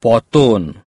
Potun.